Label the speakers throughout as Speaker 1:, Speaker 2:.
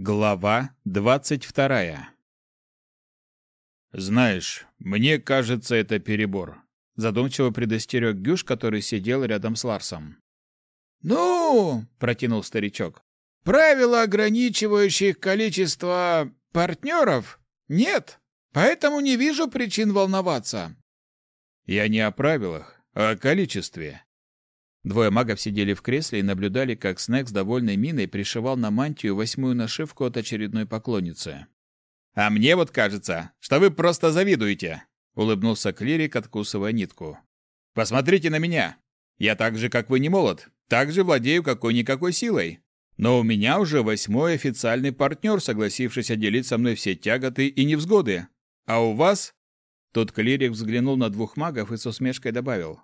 Speaker 1: Глава двадцать вторая «Знаешь, мне кажется, это перебор», — задумчиво предостерег Гюш, который сидел рядом с Ларсом.
Speaker 2: «Ну, — протянул старичок, — правила, ограничивающих количество партнеров, нет, поэтому не вижу причин волноваться».
Speaker 1: «Я не о правилах, а о количестве. Двое магов сидели в кресле и наблюдали, как Снег с довольной миной пришивал на мантию восьмую нашивку от очередной поклонницы. «А мне вот кажется, что вы просто завидуете!» — улыбнулся клирик, откусывая нитку. «Посмотрите на меня! Я так же, как вы, не молод, так же владею какой-никакой силой. Но у меня уже восьмой официальный партнер, согласившийся делить со мной все тяготы и невзгоды. А у вас...» Тут клирик взглянул на двух магов и с усмешкой добавил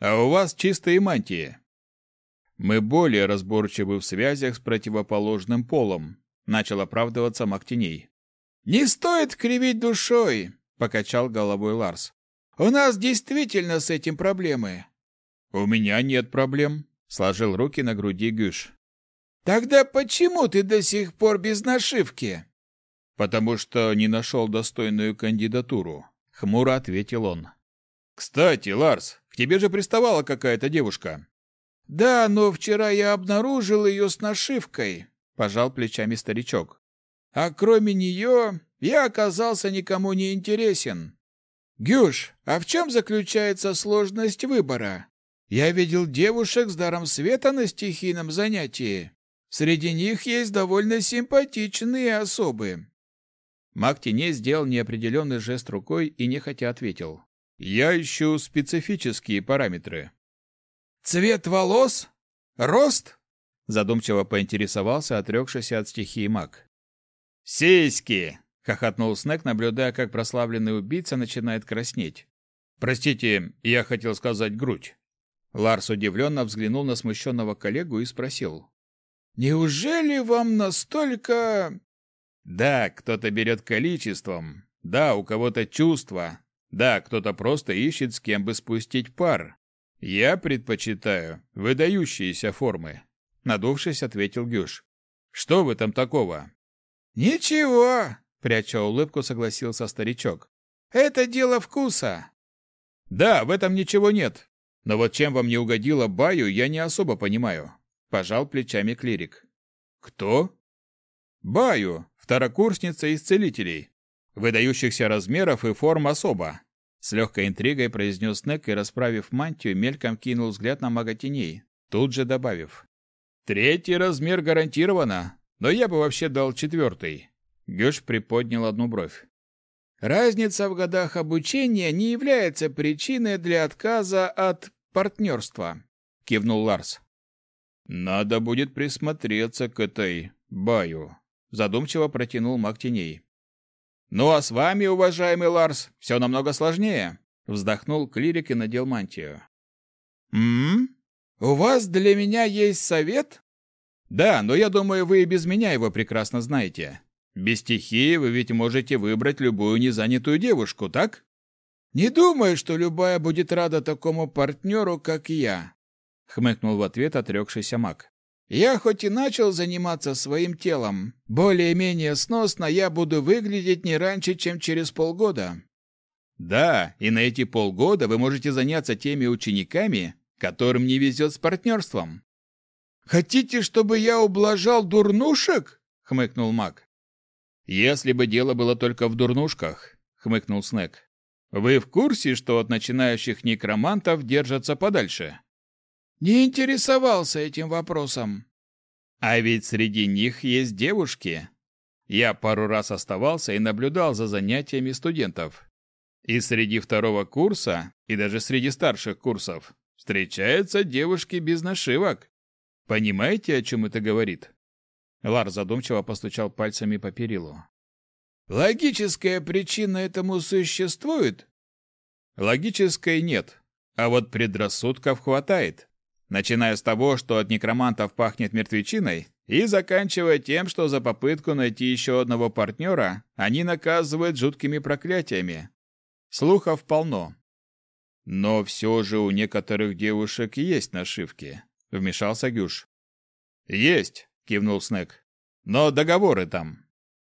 Speaker 1: а у вас чистые мантии. Мы более разборчивы в связях с противоположным полом, начал оправдываться Мактиней.
Speaker 2: Не стоит кривить душой, покачал головой Ларс. У нас действительно с этим проблемы.
Speaker 1: У меня нет проблем, сложил руки на груди Гюш.
Speaker 2: Тогда почему ты до сих пор без нашивки?
Speaker 1: Потому что не нашел достойную кандидатуру, хмуро ответил он. Кстати, Ларс, к тебе же приставала какая-то девушка.
Speaker 2: Да, но вчера я обнаружил ее с нашивкой, пожал плечами старичок. А кроме нее я оказался никому не интересен. Гюш, а в чем заключается сложность выбора? Я видел девушек с даром света на стихийном занятии. Среди них есть довольно симпатичные особы.
Speaker 1: Маг теней сделал неопределенный жест рукой и нехотя ответил. Я ищу специфические параметры.
Speaker 2: Цвет волос? Рост?
Speaker 1: Задумчиво поинтересовался отрекшийся от стихии маг. «Сиськи!» — хохотнул Снег, наблюдая, как прославленный убийца начинает краснеть. «Простите, я хотел сказать грудь». Ларс удивленно взглянул на смущенного коллегу и спросил.
Speaker 2: «Неужели вам настолько...»
Speaker 1: «Да, кто-то берет количеством, да, у кого-то чувства, да, кто-то просто ищет с кем бы спустить пар. Я предпочитаю выдающиеся формы, надувшись, ответил Гюш. Что в этом такого?
Speaker 2: Ничего, пряча улыбку, согласился старичок. Это дело вкуса.
Speaker 1: Да, в этом ничего нет. Но вот чем вам не угодила Баю, я не особо понимаю, пожал плечами клирик. Кто? Баю, второкурсница из целителей выдающихся размеров и форм особо. С легкой интригой произнес Нек и, расправив мантию, мельком кинул взгляд на мага теней, тут же добавив. «Третий размер гарантированно, но я бы вообще дал четвертый». Гёш приподнял одну бровь.
Speaker 2: «Разница в годах обучения не является причиной для отказа от партнерства», — кивнул Ларс.
Speaker 1: «Надо будет присмотреться к этой баю», — задумчиво протянул маг теней. «Ну а с вами, уважаемый Ларс, все намного сложнее», — вздохнул клирик и надел мантию.
Speaker 2: «М? У вас для меня есть совет?»
Speaker 1: «Да, но я думаю, вы и без меня его прекрасно знаете. Без стихии вы ведь можете выбрать любую незанятую девушку, так?»
Speaker 2: «Не думаю, что любая будет рада такому партнеру, как я», — хмыкнул в ответ отрекшийся маг. Я хоть и начал заниматься своим телом, более-менее сносно я буду выглядеть не раньше, чем через полгода.
Speaker 1: Да, и на эти полгода вы можете заняться теми учениками, которым не везет с партнерством.
Speaker 2: Хотите, чтобы я ублажал дурнушек? хмыкнул Мак.
Speaker 1: Если бы дело было только в дурнушках, хмыкнул Снег. Вы в курсе, что от начинающих некромантов держатся подальше?
Speaker 2: Не интересовался этим вопросом.
Speaker 1: А ведь среди них есть девушки. Я пару раз оставался и наблюдал за занятиями студентов. И среди второго курса, и даже среди старших курсов, встречаются девушки без нашивок. Понимаете, о чем это говорит? Лар задумчиво постучал пальцами по перилу.
Speaker 2: Логическая причина этому существует?
Speaker 1: Логической нет, а вот предрассудков хватает начиная с того, что от некромантов пахнет мертвечиной, и заканчивая тем, что за попытку найти еще одного партнера они наказывают жуткими проклятиями. Слухов полно. Но все же у некоторых девушек есть нашивки, вмешался Гюш. Есть, кивнул Снег. Но договоры там.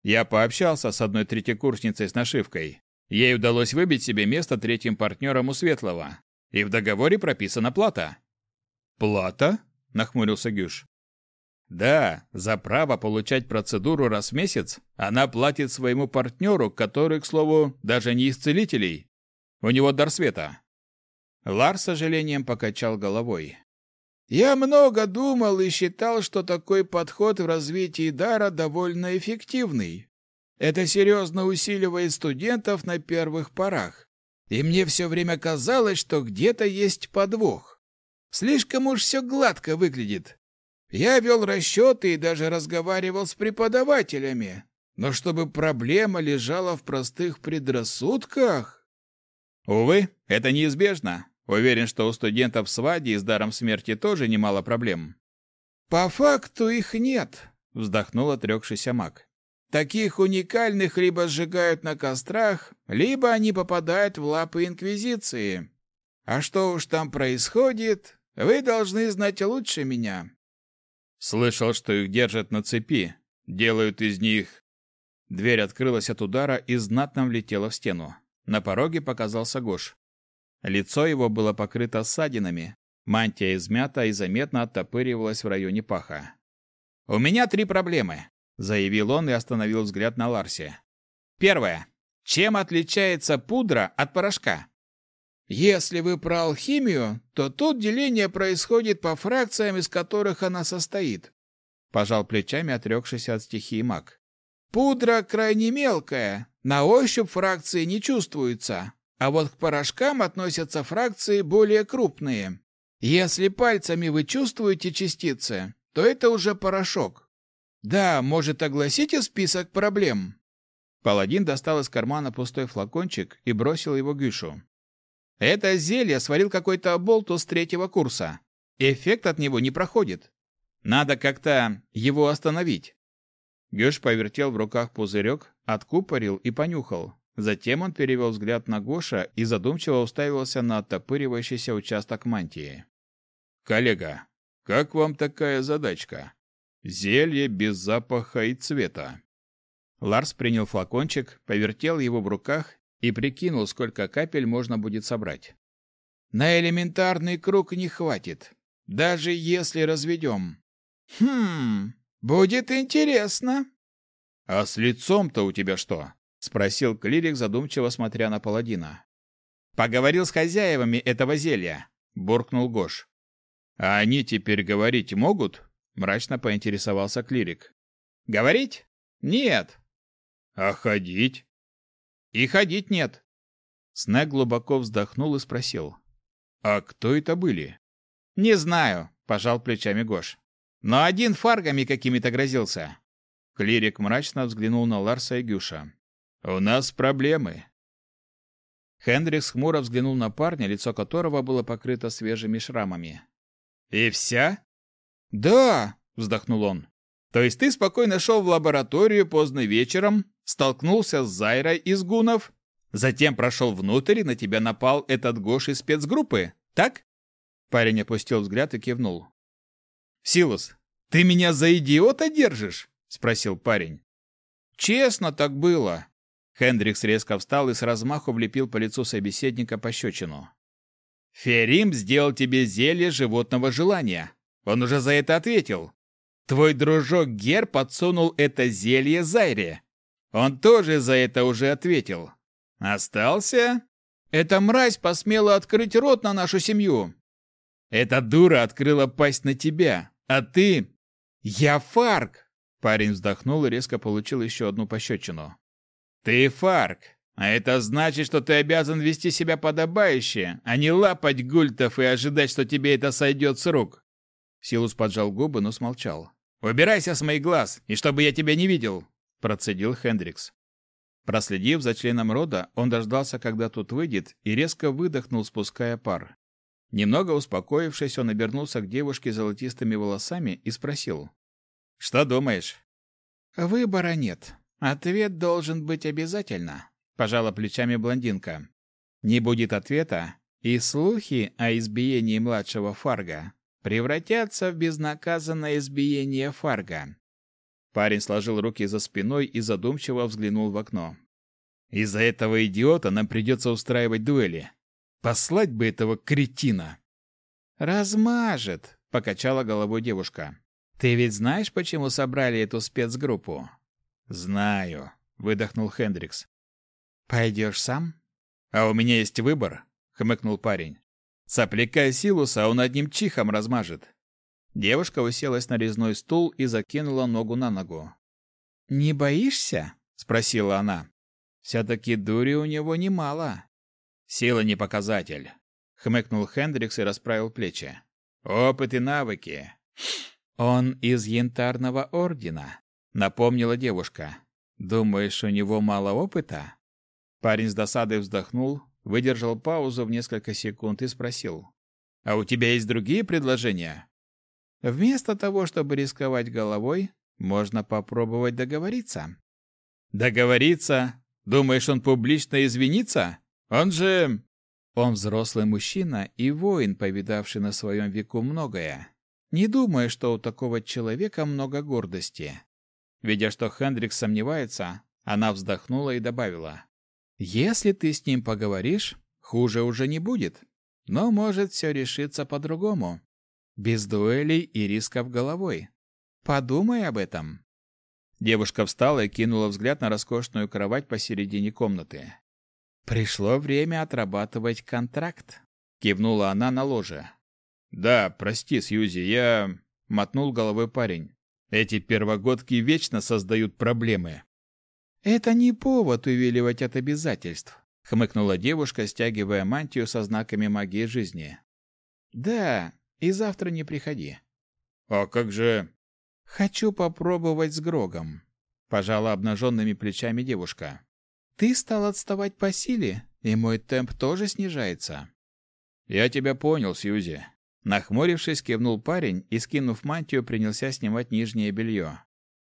Speaker 1: Я пообщался с одной третьекурсницей с нашивкой. Ей удалось выбить себе место третьим партнером у Светлого. И в договоре прописана плата. «Плата?» – нахмурился Гюш. Да, за право получать процедуру раз в месяц она платит своему партнеру, который, к слову, даже не из целителей. У него дар света. Лар с сожалением покачал головой.
Speaker 2: Я много думал и считал, что такой подход в развитии дара довольно эффективный. Это серьезно усиливает студентов на первых порах. И мне все время казалось, что где-то есть подвох. Слишком уж все гладко выглядит. Я вел расчеты и даже разговаривал с преподавателями. Но чтобы проблема лежала в простых предрассудках...
Speaker 1: Увы, это неизбежно. Уверен, что у студентов с Вади с даром смерти тоже немало проблем.
Speaker 2: По факту их нет, вздохнул отрекшийся маг. Таких уникальных либо сжигают на кострах, либо они попадают в лапы Инквизиции. А что уж там происходит, вы должны знать лучше меня.
Speaker 1: Слышал, что их держат на цепи, делают из них... Дверь открылась от удара и знатно влетела в стену. На пороге показался Гош. Лицо его было покрыто ссадинами, мантия измята и заметно оттопыривалась в районе паха. «У меня три проблемы», — заявил он и остановил взгляд на Ларсе. «Первое. Чем отличается пудра от порошка?»
Speaker 2: Если вы про алхимию, то тут деление происходит по фракциям, из которых она состоит. Пожал плечами отрекшийся от стихии маг. Пудра крайне мелкая, на ощупь фракции не чувствуются, а вот к порошкам относятся фракции более крупные. Если пальцами вы чувствуете частицы, то это уже порошок. Да, может, огласите список проблем?
Speaker 1: Паладин достал из кармана пустой флакончик и бросил его Гюшу. Это зелье сварил какой-то болтус с третьего курса. Эффект от него не проходит. Надо как-то его остановить. Гёш повертел в руках пузырек, откупорил и понюхал. Затем он перевел взгляд на Гоша и задумчиво уставился на оттопыривающийся участок мантии. «Коллега, как вам такая задачка? Зелье без запаха и цвета». Ларс принял флакончик, повертел его в руках и прикинул, сколько капель можно будет собрать.
Speaker 2: На элементарный круг не хватит, даже если разведем. Хм, будет интересно.
Speaker 1: А с лицом-то у тебя что? спросил клирик, задумчиво смотря на паладина. Поговорил с хозяевами этого зелья, буркнул Гош. А они теперь говорить могут? мрачно поинтересовался клирик. Говорить? Нет. А ходить? И ходить нет. Снег глубоко вздохнул и спросил. «А кто это были?» «Не знаю», — пожал плечами Гош. «Но один фаргами какими-то грозился». Клирик мрачно взглянул на Ларса и Гюша. «У нас проблемы». Хендрикс хмуро взглянул на парня, лицо которого было покрыто свежими шрамами. «И вся?» «Да», — вздохнул он. «То есть ты спокойно шел в лабораторию поздно вечером, столкнулся с Зайрой из гунов, затем прошел внутрь, и на тебя напал этот Гош из спецгруппы, так? Парень опустил взгляд и кивнул. «Силус, ты меня за идиота держишь?» — спросил парень. «Честно так было». Хендрикс резко встал и с размаху влепил по лицу собеседника пощечину. «Ферим сделал тебе зелье животного желания. Он уже за это ответил. Твой дружок Гер подсунул это зелье Зайре. Он тоже за это уже ответил. Остался? Эта мразь посмела открыть рот на нашу семью. Эта дура открыла пасть на тебя, а ты... Я Фарк! Парень вздохнул и резко получил еще одну пощечину. Ты Фарк, а это значит, что ты обязан вести себя подобающе, а не лапать гультов и ожидать, что тебе это сойдет с рук. Силус поджал губы, но смолчал. Убирайся с моих глаз, и чтобы я тебя не видел процедил Хендрикс. Проследив за членом рода, он дождался, когда тот выйдет, и резко выдохнул, спуская пар. Немного успокоившись, он обернулся к девушке с золотистыми волосами и спросил. «Что думаешь?»
Speaker 2: «Выбора нет. Ответ должен быть обязательно», — пожала плечами блондинка. «Не будет ответа, и слухи о избиении младшего Фарга превратятся в безнаказанное избиение Фарга.
Speaker 1: Парень сложил руки за спиной и задумчиво взглянул в окно. Из-за этого идиота нам придется устраивать дуэли. Послать бы этого кретина.
Speaker 2: Размажет, покачала головой девушка. Ты ведь знаешь, почему собрали эту спецгруппу?
Speaker 1: Знаю, выдохнул Хендрикс.
Speaker 2: Пойдешь сам?
Speaker 1: А у меня есть выбор, хмыкнул парень. Сопляка Силуса он одним чихом размажет. Девушка уселась на резной стул и закинула ногу на ногу.
Speaker 2: «Не боишься?» — спросила она.
Speaker 1: «Все-таки дури у него немало». «Сила не показатель», — хмыкнул Хендрикс и расправил плечи. «Опыт и навыки».
Speaker 2: «Он из Янтарного Ордена», — напомнила девушка. «Думаешь, у него мало опыта?»
Speaker 1: Парень с досадой вздохнул, выдержал паузу в несколько секунд и спросил. «А у тебя есть другие предложения?»
Speaker 2: Вместо того, чтобы рисковать головой, можно попробовать договориться.
Speaker 1: Договориться? Думаешь, он публично извинится? Он же...
Speaker 2: Он взрослый мужчина и воин, повидавший на своем веку многое. Не думаю, что у такого человека много гордости. Видя, что Хендрикс сомневается, она вздохнула и добавила. «Если ты с ним поговоришь, хуже уже не будет. Но может все решиться по-другому. Без дуэлей и рисков головой. Подумай об этом.
Speaker 1: Девушка встала и кинула взгляд на роскошную кровать посередине комнаты.
Speaker 2: Пришло время отрабатывать контракт, кивнула она на ложе.
Speaker 1: Да, прости, Сьюзи, я мотнул головой парень. Эти первогодки вечно создают проблемы.
Speaker 2: Это не повод увиливать от обязательств, хмыкнула девушка, стягивая мантию со знаками магии жизни. Да, и завтра не приходи.
Speaker 1: А как же
Speaker 2: Хочу попробовать с Грогом, пожала обнаженными плечами девушка. Ты стал отставать по силе, и мой темп тоже снижается.
Speaker 1: Я тебя понял, Сьюзи. Нахмурившись, кивнул парень и, скинув мантию, принялся снимать нижнее белье.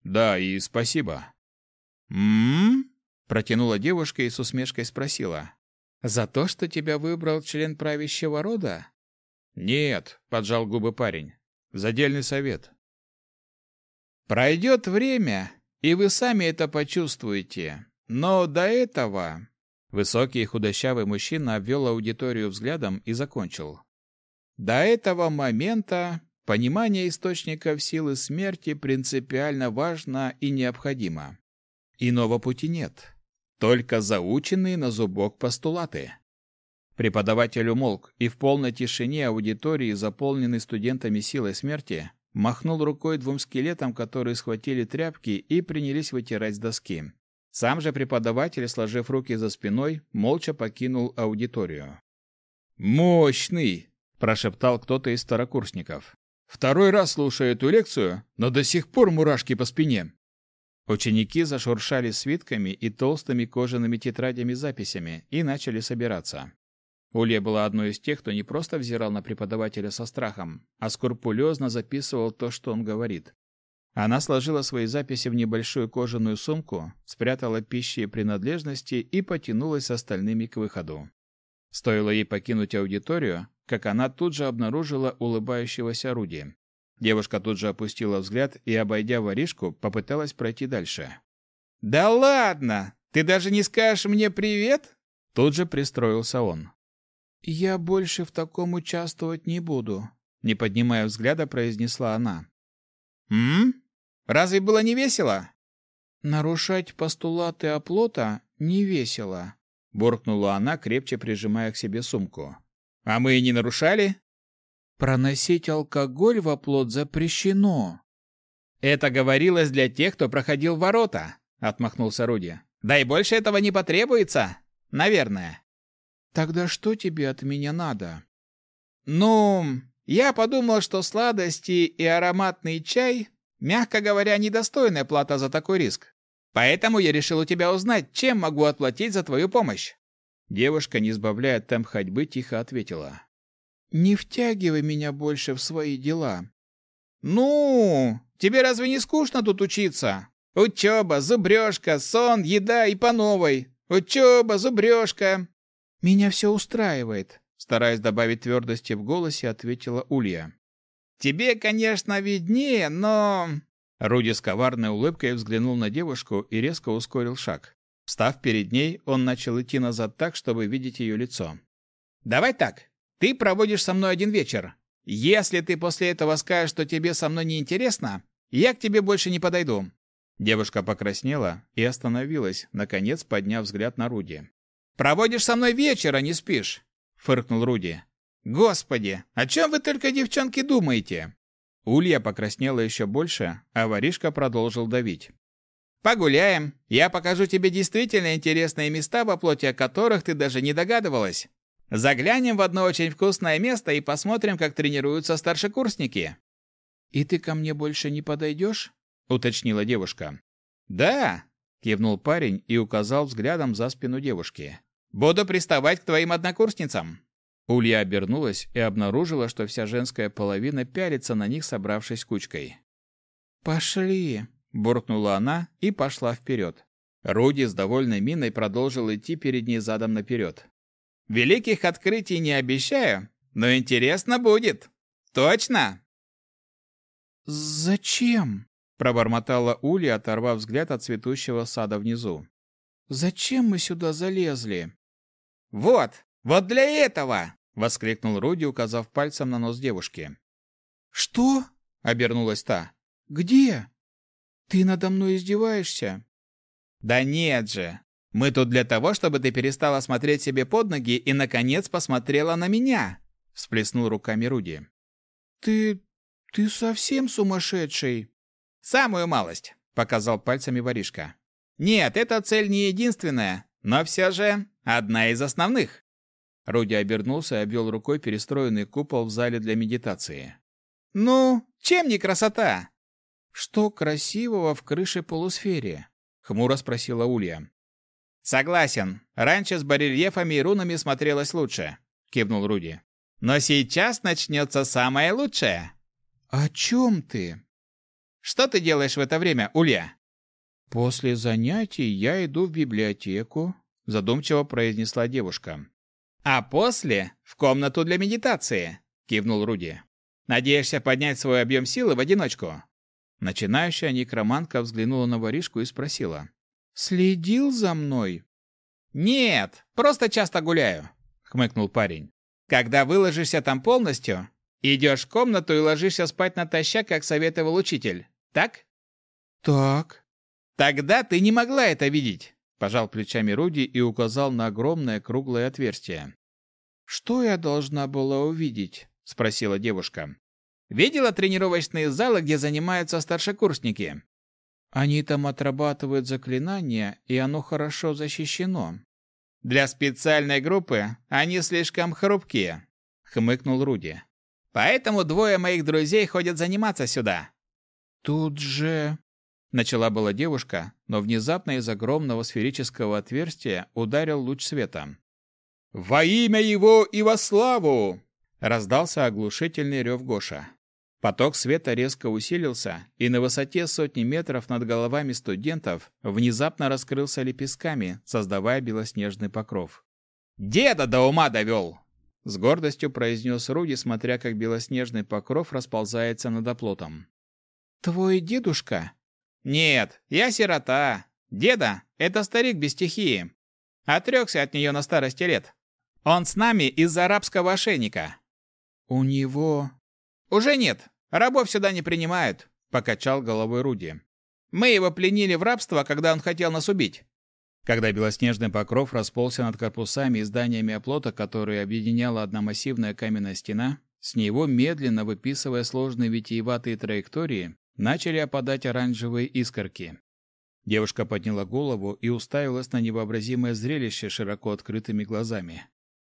Speaker 1: Да, и спасибо.
Speaker 2: М? протянула девушка и с усмешкой спросила: "За то, что тебя выбрал член правящего рода?"
Speaker 1: Нет, поджал губы парень. Задельный совет.
Speaker 2: Пройдет время, и вы сами это почувствуете. Но до этого
Speaker 1: высокий и худощавый мужчина обвел аудиторию взглядом и закончил.
Speaker 2: До этого момента понимание источников силы смерти принципиально важно и необходимо. Иного пути нет, только заученные на зубок постулаты.
Speaker 1: Преподаватель умолк, и в полной тишине аудитории, заполненной студентами силой смерти, махнул рукой двум скелетам, которые схватили тряпки и принялись вытирать с доски. Сам же преподаватель, сложив руки за спиной, молча покинул аудиторию.
Speaker 2: «Мощный!»
Speaker 1: – прошептал кто-то из старокурсников.
Speaker 2: «Второй раз слушаю эту лекцию, но до сих пор мурашки по спине».
Speaker 1: Ученики зашуршали свитками и толстыми кожаными тетрадями с записями и начали собираться. Улья была одной из тех, кто не просто взирал на преподавателя со страхом, а скрупулезно записывал то, что он говорит. Она сложила свои записи в небольшую кожаную сумку, спрятала пищи и принадлежности и потянулась с остальными к выходу. Стоило ей покинуть аудиторию, как она тут же обнаружила улыбающегося Руди. Девушка тут же опустила взгляд и, обойдя воришку, попыталась пройти дальше.
Speaker 2: «Да ладно! Ты даже не скажешь мне привет?»
Speaker 1: Тут же пристроился он.
Speaker 2: Я больше в таком участвовать не буду, не поднимая взгляда, произнесла она.
Speaker 1: М? Разве было не весело?
Speaker 2: Нарушать постулаты оплота не весело, буркнула она, крепче прижимая к себе сумку.
Speaker 1: А мы и не нарушали?
Speaker 2: Проносить алкоголь в оплот запрещено.
Speaker 1: Это говорилось для тех, кто проходил ворота, отмахнулся Руди. Да и больше этого не потребуется, наверное.
Speaker 2: Тогда что тебе от меня надо?
Speaker 1: Ну, я подумал, что сладости и ароматный чай, мягко говоря, недостойная плата за такой риск. Поэтому я решил у тебя узнать, чем могу отплатить за твою помощь. Девушка, не сбавляя темп ходьбы, тихо ответила:
Speaker 2: "Не втягивай меня больше в свои дела".
Speaker 1: "Ну, тебе разве не скучно тут учиться? Учеба, зубрежка, сон, еда и по новой. Учеба, зубрежка,
Speaker 2: меня все устраивает, стараясь добавить твердости в голосе, ответила Улья.
Speaker 1: Тебе, конечно, виднее, но Руди с коварной улыбкой взглянул на девушку и резко ускорил шаг. Встав перед ней, он начал идти назад так, чтобы видеть ее лицо.
Speaker 2: «Давай так. Ты проводишь со мной один вечер. Если ты после этого скажешь, что тебе со мной не интересно, я к тебе больше не подойду».
Speaker 1: Девушка покраснела и остановилась, наконец подняв взгляд на Руди.
Speaker 2: «Проводишь со мной вечер, а не спишь», — фыркнул Руди. «Господи, о чем вы только, девчонки, думаете?»
Speaker 1: Улья покраснела еще больше, а воришка продолжил давить.
Speaker 2: Погуляем. Я покажу тебе действительно интересные места, во плоти о которых ты даже не догадывалась. Заглянем в одно очень вкусное место и посмотрим, как тренируются старшекурсники.
Speaker 1: И ты ко мне больше не подойдешь? уточнила девушка.
Speaker 2: Да,
Speaker 1: кивнул парень и указал взглядом за спину девушки.
Speaker 2: Буду приставать к твоим однокурсницам.
Speaker 1: Улья обернулась и обнаружила, что вся женская половина пялится на них, собравшись кучкой.
Speaker 2: Пошли,
Speaker 1: буркнула она и пошла вперед. Руди с довольной миной продолжил идти перед ней задом наперед.
Speaker 2: Великих открытий не обещаю, но интересно будет. Точно.
Speaker 1: Зачем? Пробормотала Уля, оторвав взгляд от цветущего сада внизу. Зачем мы сюда залезли?
Speaker 2: Вот, вот для этого,
Speaker 1: воскликнул Руди, указав пальцем на нос девушки.
Speaker 2: Что?
Speaker 1: обернулась та.
Speaker 2: Где?
Speaker 1: Ты надо мной издеваешься?
Speaker 2: Да нет же. Мы тут для того, чтобы ты перестала смотреть себе под ноги и наконец посмотрела на меня, всплеснул руками Руди.
Speaker 1: Ты ты совсем сумасшедший.
Speaker 2: Самую малость, показал пальцами воришка. Нет, эта цель не единственная, но все же одна из основных.
Speaker 1: Руди обернулся и обвел рукой перестроенный купол в зале для медитации.
Speaker 2: Ну, чем не красота?
Speaker 1: Что красивого в крыше полусфере? хмуро спросила Улья.
Speaker 2: Согласен. Раньше с барельефами и рунами смотрелось лучше, кивнул Руди. Но сейчас начнется самое лучшее.
Speaker 1: О чем ты?
Speaker 2: Что ты делаешь в это время, Улья?
Speaker 1: После занятий я иду в библиотеку, задумчиво произнесла девушка.
Speaker 2: А после в комнату для медитации, кивнул Руди. Надеешься поднять свой объем силы в одиночку?
Speaker 1: Начинающая некромантка взглянула на воришку и спросила. «Следил за мной?»
Speaker 2: «Нет, просто часто гуляю», — хмыкнул парень. «Когда выложишься там полностью, идешь в комнату и ложишься спать натощак, как советовал учитель, так?»
Speaker 1: «Так».
Speaker 2: «Тогда ты не могла это видеть», — пожал плечами Руди и указал на огромное круглое отверстие.
Speaker 1: «Что я должна была увидеть?» — спросила девушка.
Speaker 2: Видела тренировочные залы, где занимаются старшекурсники?
Speaker 1: Они там отрабатывают заклинания, и оно хорошо защищено.
Speaker 2: Для специальной группы они слишком хрупкие, хмыкнул Руди. Поэтому двое моих друзей ходят заниматься сюда.
Speaker 1: Тут же начала была девушка, но внезапно из огромного сферического отверстия ударил луч света.
Speaker 2: Во имя его и во славу,
Speaker 1: раздался оглушительный рев Гоша. Поток света резко усилился, и на высоте сотни метров над головами студентов внезапно раскрылся лепестками, создавая белоснежный покров.
Speaker 2: «Деда до ума довел!»
Speaker 1: С гордостью произнес Руди, смотря как белоснежный покров расползается над оплотом. «Твой дедушка?»
Speaker 2: «Нет, я сирота. Деда — это старик без стихии. Отрекся от нее на старости лет. Он с нами из-за арабского ошейника».
Speaker 1: «У него...»
Speaker 2: «Уже нет. Рабов сюда не принимают, покачал головой Руди. Мы его пленили в рабство, когда он хотел нас убить.
Speaker 1: Когда белоснежный покров расползся над корпусами и зданиями оплота, которые объединяла одна массивная каменная стена, с него, медленно выписывая сложные витиеватые траектории, начали опадать оранжевые искорки. Девушка подняла голову и уставилась на невообразимое зрелище широко открытыми глазами.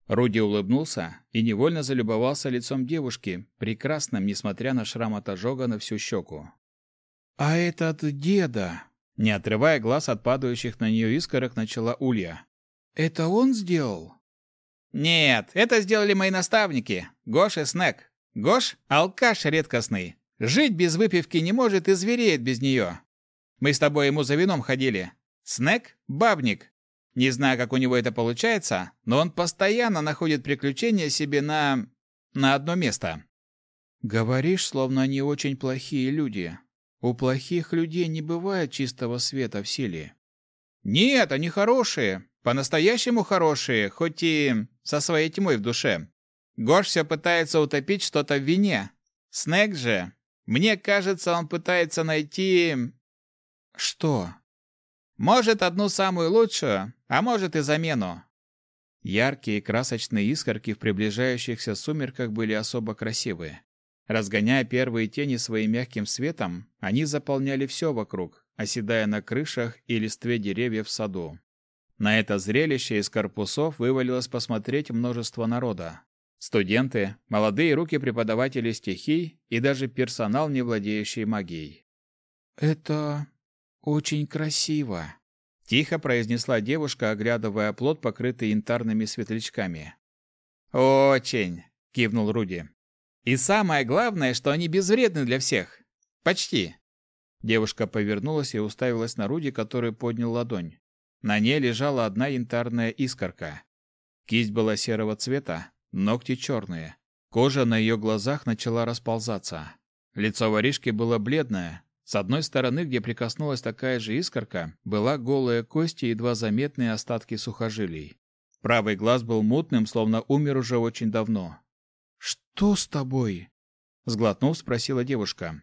Speaker 1: Руди улыбнулся и невольно залюбовался лицом девушки, прекрасным, несмотря на шрам от ожога на всю щеку. «А этот деда...» Не отрывая глаз от падающих на нее искорок, начала Улья. «Это он сделал?»
Speaker 2: «Нет, это сделали мои наставники, Гош и Снег. Гош — алкаш редкостный. Жить без выпивки не может и звереет без нее. Мы с тобой ему за вином ходили. Снег — бабник, не знаю, как у него это получается, но он постоянно находит приключения себе на... на одно место.
Speaker 1: Говоришь, словно они очень плохие люди.
Speaker 2: У плохих людей не бывает чистого света в силе.
Speaker 1: Нет, они хорошие, по-настоящему хорошие, хоть и со своей тьмой в душе. Гош все пытается утопить что-то в вине. Снег же, мне кажется, он пытается найти...
Speaker 2: Что?
Speaker 1: Может, одну самую лучшую, а может и замену.
Speaker 2: Яркие красочные искорки в приближающихся сумерках были особо красивые. Разгоняя первые тени своим мягким светом, они заполняли все вокруг, оседая на крышах и листве деревьев в саду. На это зрелище из корпусов вывалилось посмотреть множество народа. Студенты, молодые руки преподавателей стихий и даже персонал, не владеющий магией. «Это очень красиво», — тихо произнесла девушка, оглядывая плод, покрытый янтарными светлячками.
Speaker 1: «Очень», — кивнул Руди. «И самое главное, что они безвредны для всех. Почти».
Speaker 2: Девушка повернулась и уставилась на Руди, который поднял ладонь. На ней лежала одна янтарная искорка. Кисть была серого цвета, ногти черные. Кожа на ее глазах начала расползаться. Лицо воришки было бледное. С одной стороны, где прикоснулась такая же искорка, была голая кость и едва заметные остатки сухожилий. Правый глаз был мутным, словно умер уже очень давно. «Что с тобой?» — сглотнув, спросила девушка.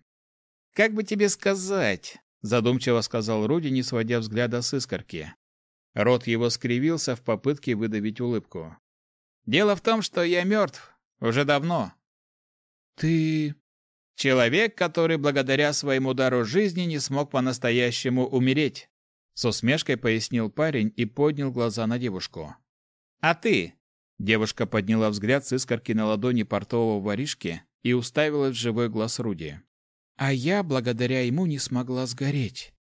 Speaker 1: «Как бы тебе сказать?» — задумчиво сказал Руди, не сводя взгляда с искорки.
Speaker 2: Рот его скривился в попытке выдавить улыбку.
Speaker 1: Дело в том, что я мертв. Уже давно.
Speaker 2: Ты...
Speaker 1: Человек, который благодаря своему дару жизни не смог по-настоящему умереть.
Speaker 2: С усмешкой пояснил парень и поднял глаза на девушку.
Speaker 1: А ты?
Speaker 2: Девушка подняла взгляд с искорки на ладони портового воришки и уставилась в живой глаз Руди. А я благодаря ему не смогла сгореть.